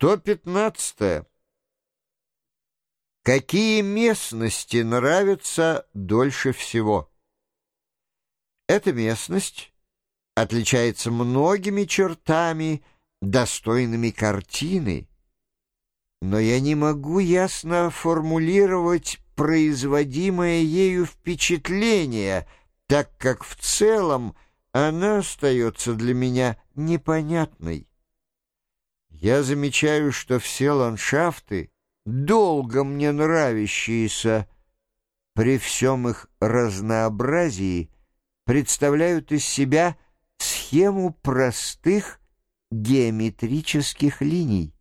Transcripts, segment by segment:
115. Какие местности нравятся дольше всего? Эта местность отличается многими чертами, достойными картины, но я не могу ясно формулировать производимое ею впечатление, так как в целом она остается для меня непонятной. Я замечаю, что все ландшафты, долго мне нравящиеся, при всем их разнообразии, представляют из себя схему простых геометрических линий.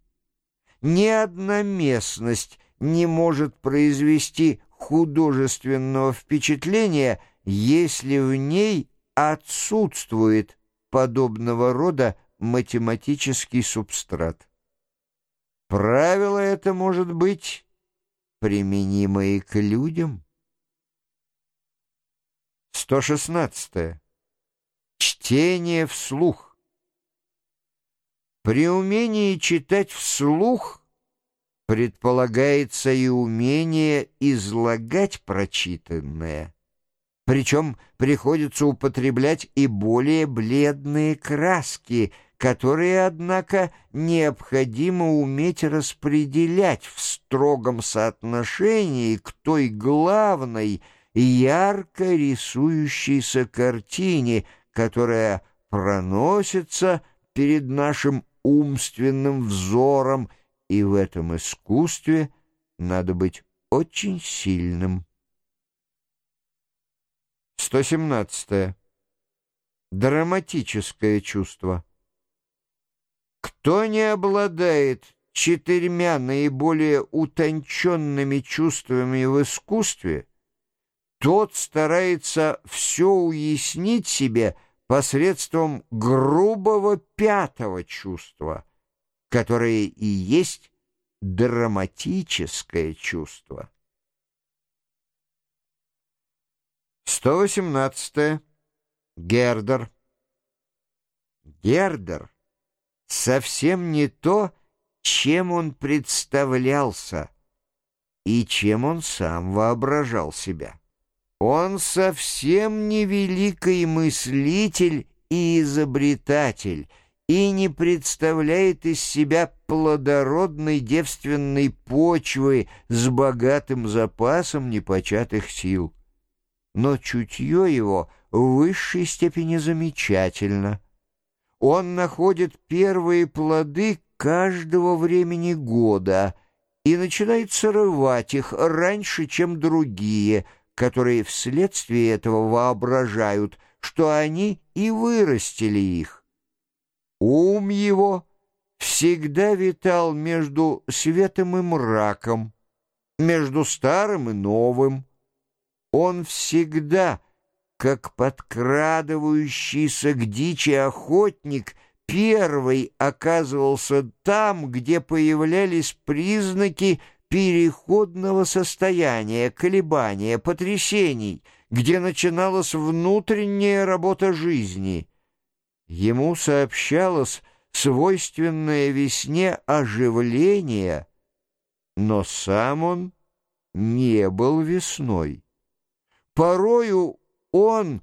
Ни одна местность не может произвести художественного впечатления, если в ней отсутствует подобного рода математический субстрат. Правило это может быть применимо и к людям. 116. Чтение вслух. При умении читать вслух предполагается и умение излагать прочитанное. Причем приходится употреблять и более бледные краски – которые, однако, необходимо уметь распределять в строгом соотношении к той главной, ярко рисующейся картине, которая проносится перед нашим умственным взором, и в этом искусстве надо быть очень сильным. 117. Драматическое чувство. Кто не обладает четырьмя наиболее утонченными чувствами в искусстве, тот старается все уяснить себе посредством грубого пятого чувства, которое и есть драматическое чувство. 118. Гердер. Гердер — совсем не то, чем он представлялся и чем он сам воображал себя. Он совсем не великий мыслитель и изобретатель, и не представляет из себя плодородной девственной почвы с богатым запасом непочатых сил. Но чутье его в высшей степени замечательно — он находит первые плоды каждого времени года и начинает срывать их раньше, чем другие, которые вследствие этого воображают, что они и вырастили их. Ум его всегда витал между светом и мраком, между старым и новым. Он всегда как подкрадывающийся к дичи охотник первый оказывался там, где появлялись признаки переходного состояния, колебания, потрясений, где начиналась внутренняя работа жизни. Ему сообщалось свойственное весне оживление, но сам он не был весной. Порою он,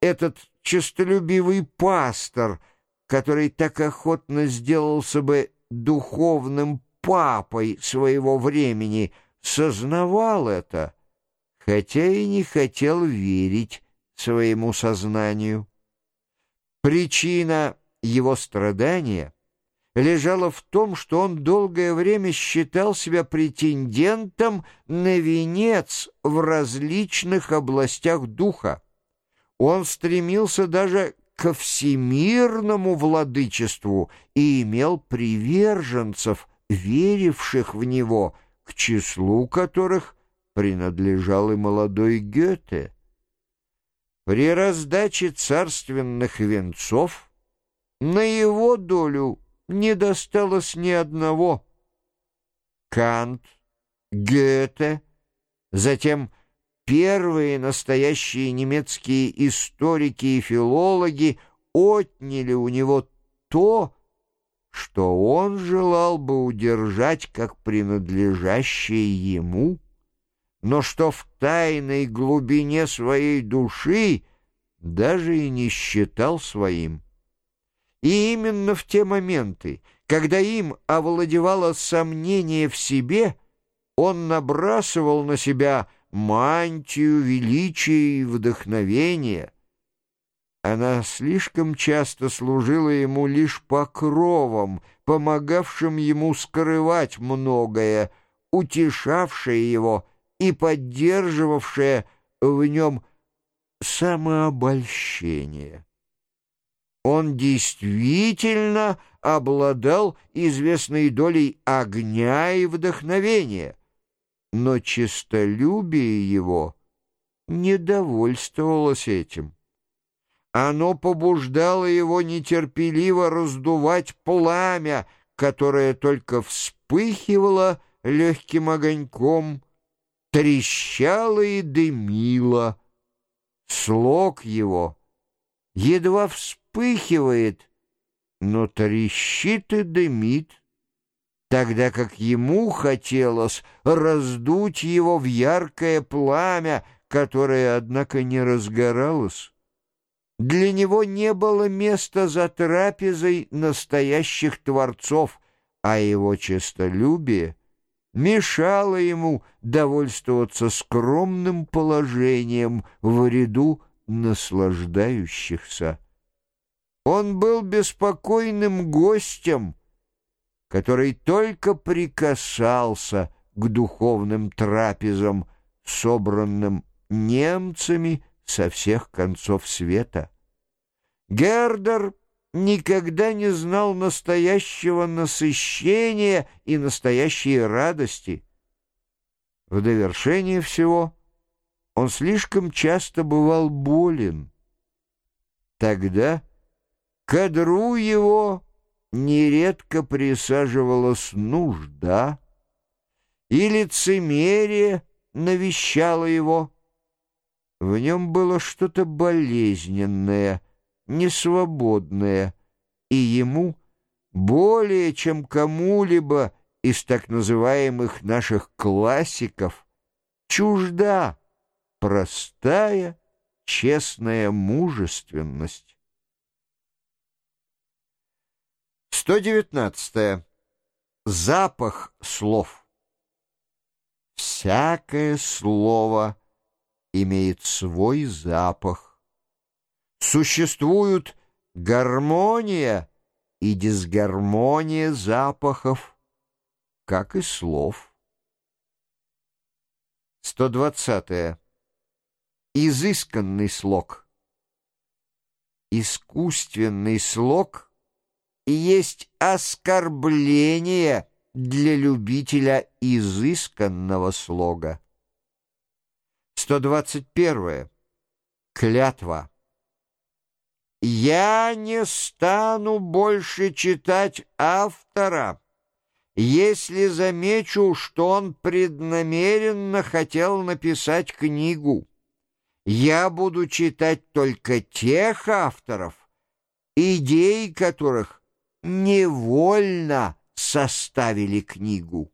этот честолюбивый пастор, который так охотно сделался бы духовным папой своего времени, сознавал это, хотя и не хотел верить своему сознанию. Причина его страдания лежала в том, что он долгое время считал себя претендентом на венец в различных областях духа. Он стремился даже ко всемирному владычеству и имел приверженцев, веривших в него, к числу которых принадлежал и молодой Гёте. При раздаче царственных венцов на его долю не досталось ни одного. Кант, Гёте, затем Первые настоящие немецкие историки и филологи отняли у него то, что он желал бы удержать как принадлежащее ему, но что в тайной глубине своей души даже и не считал своим. И именно в те моменты, когда им овладевало сомнение в себе, он набрасывал на себя мантию величия и вдохновения. Она слишком часто служила ему лишь покровом, помогавшим ему скрывать многое, утешавшее его и поддерживавшее в нем самообольщение. Он действительно обладал известной долей огня и вдохновения, но честолюбие его не довольствовалось этим. Оно побуждало его нетерпеливо раздувать пламя, которое только вспыхивало легким огоньком, трещало и дымило. Слог его едва вспыхивает, но трещит и дымит тогда как ему хотелось раздуть его в яркое пламя, которое, однако, не разгоралось. Для него не было места за трапезой настоящих творцов, а его честолюбие мешало ему довольствоваться скромным положением в ряду наслаждающихся. Он был беспокойным гостем — который только прикасался к духовным трапезам, собранным немцами со всех концов света. Гердер никогда не знал настоящего насыщения и настоящей радости. В довершение всего он слишком часто бывал болен. Тогда кадру его нередко присаживалась нужда, и лицемерие навещало его. В нем было что-то болезненное, несвободное, и ему более чем кому-либо из так называемых наших классиков чужда простая, честная мужественность. 119. Запах слов. Всякое слово имеет свой запах. Существуют гармония и дисгармония запахов, как и слов. 120. Изысканный слог. Искусственный слог — есть оскорбление для любителя изысканного слога. 121. Клятва. «Я не стану больше читать автора, если замечу, что он преднамеренно хотел написать книгу. Я буду читать только тех авторов, идеи которых невольно составили книгу.